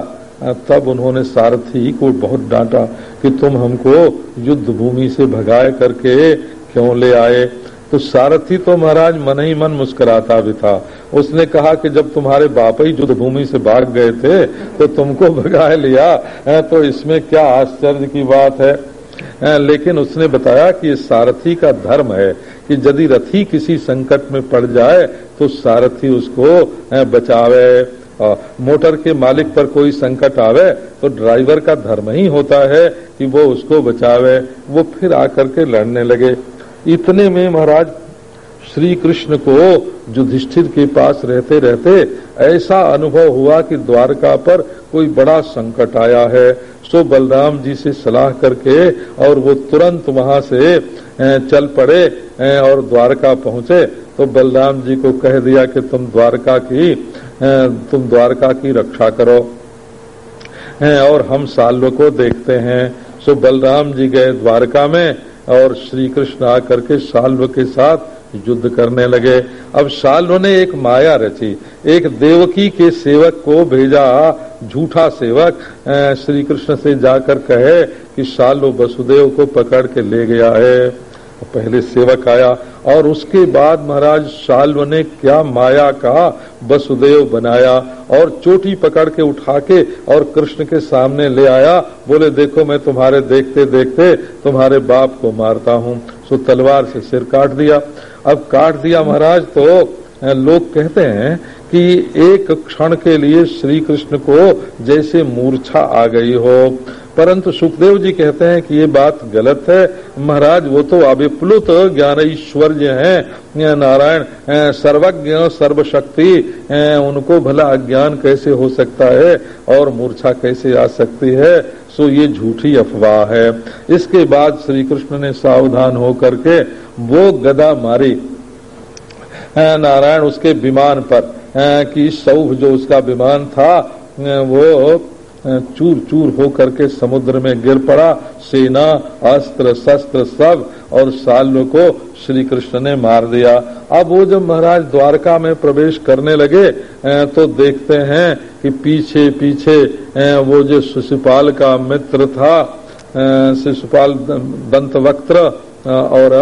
तब उन्होंने सारथी को बहुत डांटा कि तुम हमको युद्ध भूमि से भगाए करके क्यों ले आए? तो सारथी तो महाराज मन ही मन मुस्कुराता भी था। उसने कहा कि जब तुम्हारे बाप ही युद्ध भूमि से भाग गए थे तो तुमको भगाए लिया। तो इसमें क्या आश्चर्य की बात है? लेकिन उसने बताया कि ये सारथी का धर्म है कि यदि रथी किसी संकट में पड़ जाए तो सारथी उसको बचावे। मोटर के मालिक पर कोई संकट आवे तो ड्राइवर का धर्म ही होता है कि वो उसको बचावे, वो फिर आकर के लड़ने लगे। इतने में महाराज श्री कृष्ण को युधिष्ठिर के पास रहते रहते ऐसा अनुभव हुआ कि द्वारका पर कोई बड़ा संकट आया है। सो बलराम जी से सलाह करके और वो तुरंत वहाँ से चल पड़े और द्वारका पहुँचे। तो बलराम जी को कह दिया कि तुम द्वारका की तुम द्वारका की रक्षा करो। और हम साल्व को देखते हैं। सो बलराम जी गए द्वारका में और श्री कृष्ण आकर के साल्व के साथ युद्ध करने लगे। अब साल्व ने एक माया रची। एक देवकी के सेवक को भेजा झूठा सेवक। श्री कृष्ण से जाकर कहे कि साल्व वसुदेव को पकड़ के ले गया है। पहले सेवक आया और उसके बाद महाराज शाल्व ने क्या माया का वसुदेव बनाया और चोटी पकड़ के उठा के और कृष्ण के सामने ले आया। बोले, देखो, मैं तुम्हारे देखते देखते तुम्हारे बाप को मारता हूँ। सो तलवार से सिर काट दिया। अब काट दिया महाराज तो लोग कहते हैं कि एक क्षण के लिए श्री कृष्ण को जैसे मूर्छा आ गई हो। परंतु सुखदेव जी कहते हैं कि ये बात गलत है। महाराज, वो तो अभिप्लुत ज्ञान ईश्वर्य है नारायण सर्वज्ञ, सर्वशक्ति उनको भला अज्ञान कैसे हो सकता है और मूर्छा कैसे आ सकती है? सो ये झूठी अफवाह है। इसके बाद श्री कृष्ण ने सावधान होकर के वो गदा मारी। नारायण उसके विमान पर कि सौभ जो उसका विमान था वो चूर चूर होकर के समुद्र में गिर पड़ा। सेना, अस्त्र, शस्त्र सब और सालों को श्री कृष्ण ने मार दिया। अब वो जब महाराज द्वारका में प्रवेश करने लगे तो देखते हैं कि पीछे पीछे वो जो शिशुपाल का मित्र था शिशुपाल दंत वक्त्र और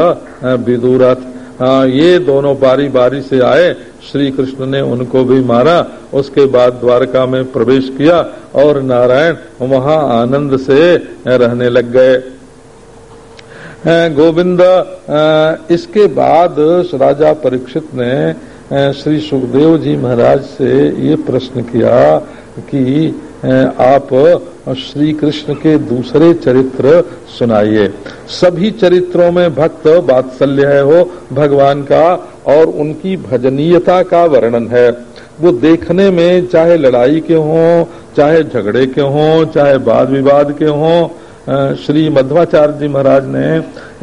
विदुरथ ये दोनों बारी बारी से आए। श्री कृष्ण ने उनको भी मारा। उसके बाद द्वारका में प्रवेश किया और नारायण वहाँ आनंद से रहने लग गए। गोविंद इसके बाद राजा परीक्षित ने श्री सुखदेव जी महाराज से ये प्रश्न किया कि आप श्री कृष्ण के दूसरे चरित्र सुनाइए। सभी चरित्रों में भक्त बात्सल्य है हो भगवान का और उनकी भजनीयता का वर्णन है। वो देखने में चाहे लड़ाई के हों, चाहे झगड़े के हों, चाहे वाद विवाद के हों श्री मध्वाचार्य जी महाराज ने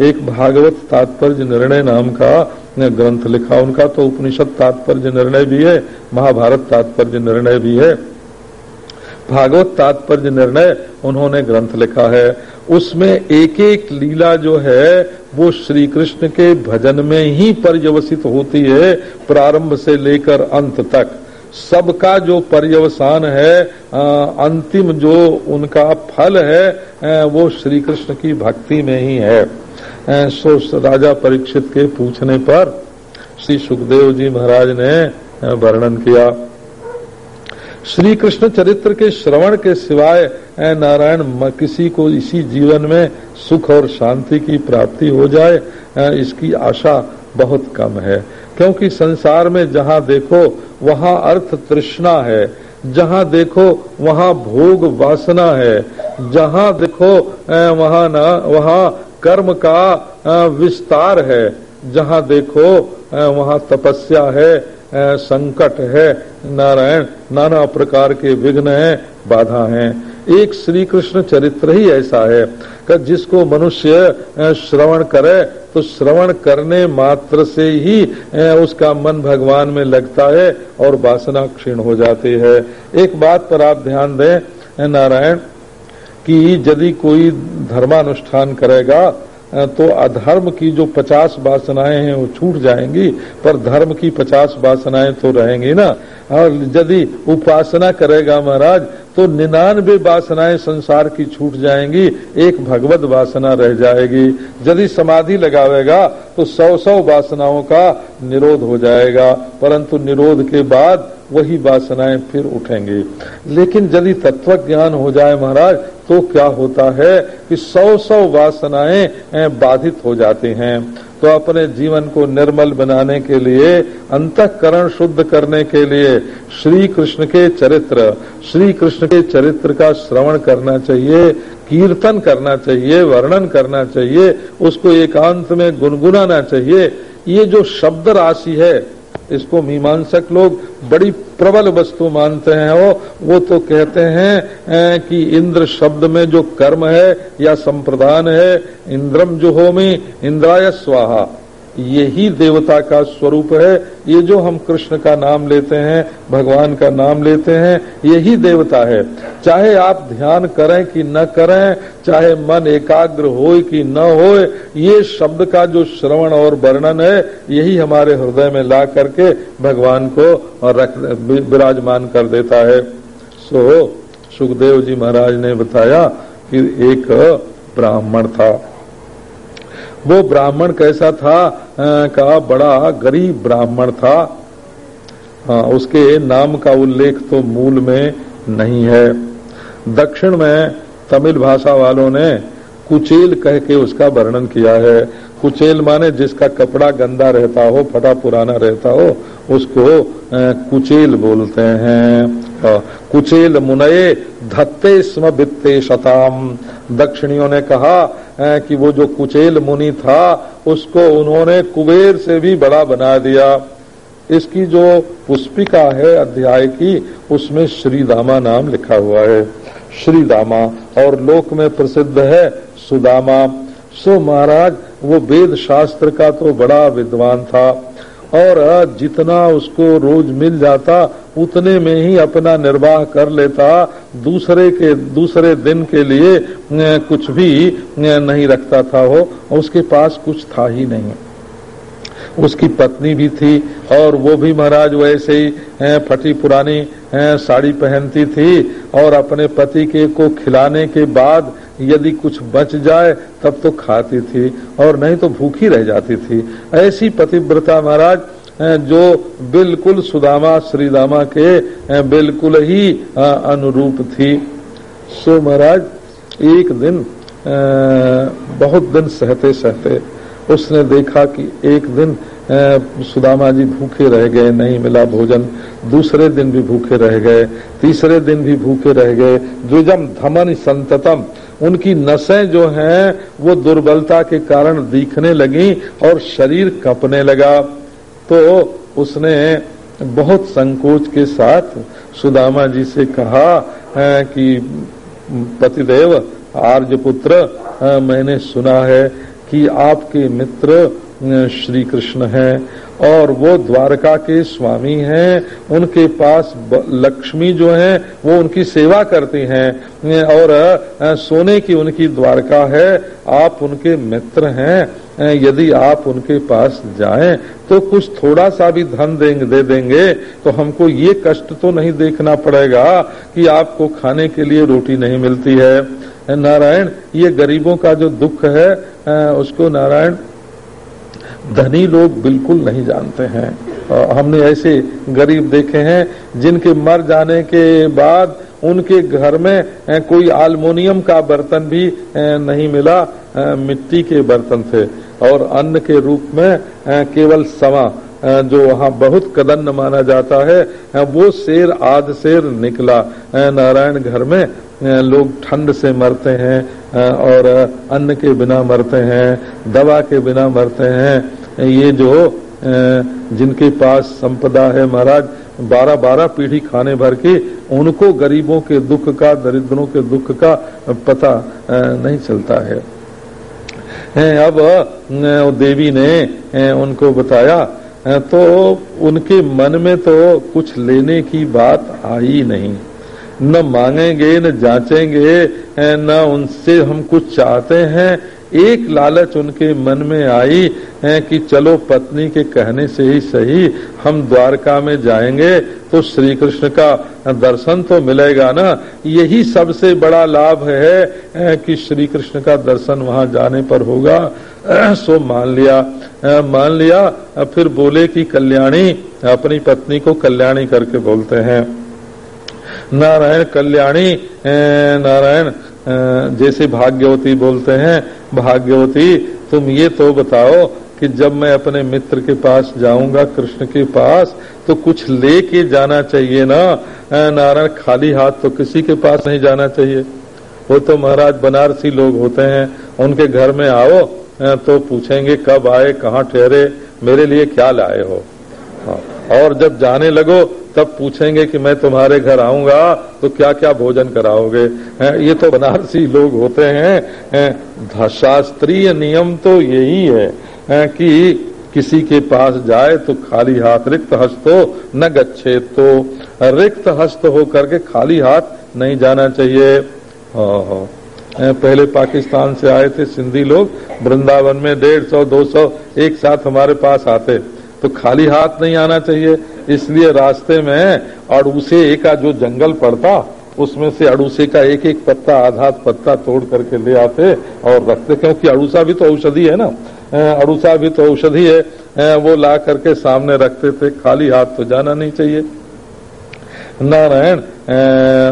एक भागवत तात्पर्य निर्णय नाम का ग्रंथ लिखा। उनका तो उपनिषद तात्पर्य निर्णय भी है, महाभारत तात्पर्य निर्णय भी है। भागवत तात्पर्य निर्णय उन्होंने ग्रंथ लिखा है। उसमें एक एक लीला जो है वो श्री कृष्ण के भजन में ही पर्यवसित होती है प्रारंभ से लेकर अंत तक। सबका जो पर्यवसान है आ, अंतिम जो उनका फल है आ, वो श्री कृष्ण की भक्ति में ही है। सो राजा परीक्षित के पूछने पर श्री सुखदेव जी महाराज ने वर्णन किया। श्री कृष्ण चरित्र के श्रवण के सिवाय नारायण किसी को इसी जीवन में सुख और शांति की प्राप्ति हो जाए इसकी आशा बहुत कम है। क्योंकि संसार में जहाँ देखो, वहाँ अर्थ तृष्णा है। जहाँ देखो, वहाँ भोग वासना है। जहाँ देखो वहाँ ना, वहाँ कर्म का विस्तार है। जहाँ देखो वहाँ तपस्या है। संकट है, नारायण, नाना प्रकार के विघ्न है, बाधा हैं। एक श्री कृष्ण चरित्र ही ऐसा है कि जिसको मनुष्य श्रवण करे तो श्रवण करने मात्र से ही उसका मन भगवान में लगता है और वासना क्षीण हो जाती है। एक बात पर आप ध्यान दें नारायण, कि यदि कोई धर्मानुष्ठान करेगा तो अधर्म की जो पचास वासनाएँ हैं वो छूट जाएँगी, पर धर्म की पचास वासनाएँ तो रहेंगी ना। और यदि उपासना करेगा महाराज तो निन्यानवे वासनाएँ संसार की छूट जाएँगी, एक भगवत वासना रह जाएगी। यदि समाधि लगावेगा तो सौ सौ वासनाओं का निरोध हो जाएगा। परंतु निरोध के बाद वही वासनाएँ फिर उठेंगी। लेकिन यदि तत्व ज्ञान हो जाए महाराज तो क्या होता है कि सौ सौ वासनाएँ बाधित हो जाती हैं। तो अपने जीवन को निर्मल बनाने के लिए, अंतकरण शुद्ध करने के लिए श्री कृष्ण के चरित्र श्री कृष्ण के चरित्र का श्रवण करना चाहिए, कीर्तन करना चाहिए, वर्णन करना चाहिए, उसको एकांत में गुनगुनाना चाहिए। ये जो शब्द राशि है इसको मीमांसक लोग बड़ी प्रबल वस्तु मानते हैं। वो वो तो कहते हैं कि इंद्र शब्द में जो कर्म है या संप्रदान है, इंद्रम जो होमी इंद्राय स्वाहा। यही देवता का स्वरूप है। ये जो हम कृष्ण का नाम लेते हैं, भगवान का नाम लेते हैं, यही देवता है। चाहे आप ध्यान करें कि न करें, चाहे मन एकाग्र हो कि न हो ये शब्द का जो श्रवण और वर्णन है, यही हमारे हृदय में ला करके भगवान को रख, विराजमान कर देता है। सो, सुखदेव जी महाराज ने बताया कि एक ब्राह्मण था। वो ब्राह्मण कैसा था? का बड़ा गरीब ब्राह्मण था। हाँ उसके नाम का उल्लेख तो मूल में नहीं है। दक्षिण में तमिल भाषा वालों ने कुचेल कह के उसका वर्णन किया है। कुचेल माने जिसका कपड़ा गंदा रहता हो, फटा पुराना रहता हो, उसको कुचेल बोलते हैं। कुचेल मुनये धत्ते स्म वित्ते शताम। दक्षिणियों ने कहा कि वो जो कुचेल मुनि था, उसको उन्होंने कुबेर से भी बड़ा बना दिया। इसकी जो पुष्पिका है, अध्याय की, उसमें श्रीदामा नाम लिखा हुआ है। श्रीदामा, और लोक में प्रसिद्ध है सुदामा। सो महाराज, वो वेद शास्त्र का तो बड़ा विद्वान था, और जितना उसको रोज मिल जाता, उतने में ही अपना निर्वाह कर लेता दूसरे के, दूसरे दिन के लिए कुछ भी नहीं रखता था वो उसके पास कुछ था ही नहीं। उसकी पत्नी भी थी, और वो भी महाराज वैसे ही फटी पुरानी साड़ी पहनती थी, और अपने पति के, को खिलाने के बाद यदि कुछ बच जाए, तब तो खाती थी, और नहीं तो भूखी रह जाती थी। ऐसी पतिव्रता महाराज जो बिल्कुल सुदामा, श्रीदामा के बिल्कुल ही अनुरूप थी। सो महाराज, एक दिन बहुत दिन सहते सहते उसने देखा कि एक दिन सुदामा जी भूखे रह गए, नहीं मिला भोजन। दूसरे दिन भी भूखे रह गए, तीसरे दिन भी भूखे रह गए। द्विजम धमन संततम। उनकी नसें जो हैं, वो दुर्बलता के कारण दिखने लगी और शरीर कपने लगा। तो उसने बहुत संकोच के साथ सुदामा जी से कहा कि पतिदेव, आर्यपुत्र मैंने सुना है कि आपके मित्र श्री कृष्ण हैं और वो द्वारका के स्वामी हैं। उनके पास लक्ष्मी जो है, वो उनकी सेवा करती हैं। और सोने की उनकी द्वारका है। आप उनके मित्र हैं। यदि आप उनके पास जाएँ तो कुछ थोड़ा सा भी धन देंगे, दे देंगे तो हमको ये कष्ट तो नहीं देखना पड़ेगा कि आपको खाने के लिए रोटी नहीं मिलती है। नारायण, ये गरीबों का जो दुख है उसको नारायण, धनी लोग बिल्कुल नहीं जानते हैं। हमने ऐसे गरीब देखे हैं, जिनके मर जाने के बाद उनके घर में कोई आलमोनियम का बर्तन भी नहीं मिला मिट्टी के बर्तन थे। और अन्न के रूप में केवल समा जो वहाँ बहुत कदन्न माना जाता है वो शेर आध शेर निकला। नारायण घर में लोग ठंड से मरते हैं और अन्न के बिना मरते हैं, दवा के बिना मरते हैं। ये जो जिनके पास संपदा है महाराज बारह बारह पीढ़ी खाने भर के, उनको गरीबों के दुख का, दरिद्रों के दुख का पता नहीं चलता है। अब देवी ने उनको बताया तो उनके मन में तो कुछ लेने की बात आई नहीं। न मांगेंगे, न जांचेंगे न उनसे हम कुछ चाहते हैं। एक लालच उनके मन में आई है कि चलो पत्नी के कहने से ही सही, हम द्वारका में जाएँगे तो श्री कृष्ण का दर्शन तो मिलेगा ना? यही सबसे बड़ा लाभ है कि श्री कृष्ण का दर्शन वहाँ जाने पर होगा। सो मान लिया मान लिया, फिर बोले कि कल्याणी, अपनी पत्नी को कल्याणी करके बोलते हैं। नारायण कल्याणी नारायण जैसे भाग्यवती बोलते हैं भाग्यवती तुम ये तो बताओ कि जब मैं अपने मित्र के पास जाऊँगा कृष्ण के पास तो कुछ लेके जाना चाहिए ना? नारायण खाली हाथ तो किसी के पास नहीं जाना चाहिए। वो तो महाराज बनारसी लोग होते हैं उनके घर में आओ तो पूछेंगे कब आए कहाँ ठहरे मेरे लिए क्या लाए हो? हाँ, और जब जाने लगो तब पूछेंगे कि मैं तुम्हारे घर आऊँगा तो क्या क्या भोजन कराओगे? ये तो बनारसी लोग होते हैं। शास्त्रीय नियम तो यही है कि किसी के पास जाए तो खाली हाथ रिक्त हस्त हो न गच्छे तो रिक्त हस्त हो करके खाली हाथ नहीं जाना चाहिए। पहले पाकिस्तान से आए थे सिंधी लोग, वृंदावन में डेढ़ सौ, दो सौ एक साथ हमारे पास आते तो खाली हाथ नहीं आना चाहिए। इसलिए रास्ते में अड़ूसे का जो जंगल पड़ता, उसमें से अड़ूसे का एक एक पत्ता, आधा पत्ता तोड़ करके ले आते और रखते, क्योंकि अड़ूसा भी तो औषधि है ना। अड़ूसा भी तो औषधि है। वो ला करके सामने रखते थे, खाली हाथ तो जाना नहीं चाहिए। नारायण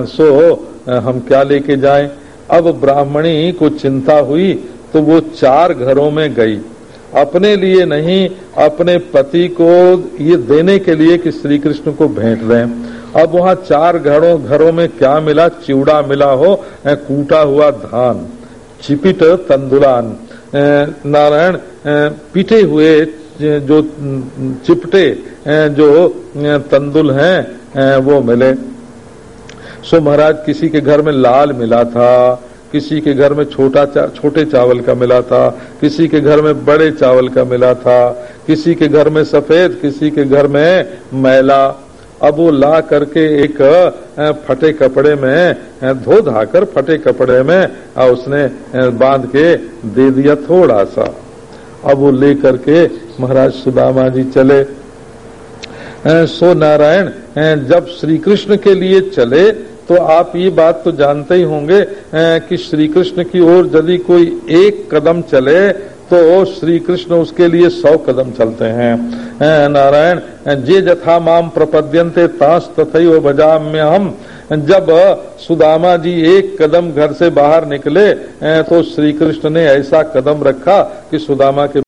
सो हम क्या लेके जाएँ? अब ब्राह्मणी को चिंता हुई तो वो चार घरों में गई। अपने लिए नहीं, अपने पति को ये देने के लिए कि श्री कृष्ण को भेंट दें। अब वहाँ चार घरों घरों में क्या मिला? चिवड़ा मिला हो कूटा हुआ धान, चिपिट तंदुलान नारायण पीटे हुए जो, चिपटे जो तंदुल हैं वो मिले। सो महाराज, किसी के घर में लाल मिला था किसी के घर में छोटा चा, छोटे चावल का मिला था किसी के घर में बड़े चावल का मिला था किसी के घर में सफ़ेद किसी के घर में मैला। अब वो ला करके एक फटे कपड़े में धो धाकर फटे कपड़े में उसने बाँध के दे दिया थोड़ा सा। अब वो ले करके महाराज सुदामा जी चले। सो नारायण जब श्री कृष्ण के लिए चले तो आप ये बात तो जानते ही होंगे कि श्री कृष्ण की ओर यदि कोई एक कदम चले तो श्री कृष्ण उसके लिए सौ कदम चलते हैं। नारायण, जे जथा माम प्रपद्यंते ताश तथई बजाम्य हम जब सुदामा जी एक कदम घर से बाहर निकले तो श्री कृष्ण ने ऐसा कदम रखा कि सुदामा के